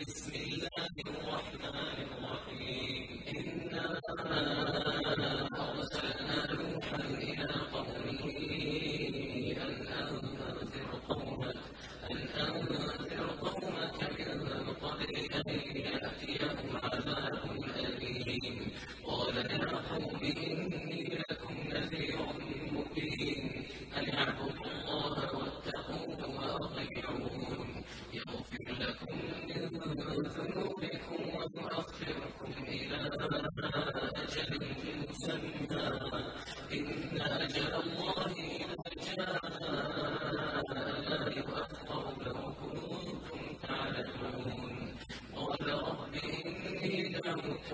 بسم الله الرحمن الرحيم. إنا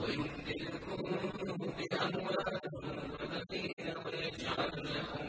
ويمددكم بأموال وبنين ويجعل لكم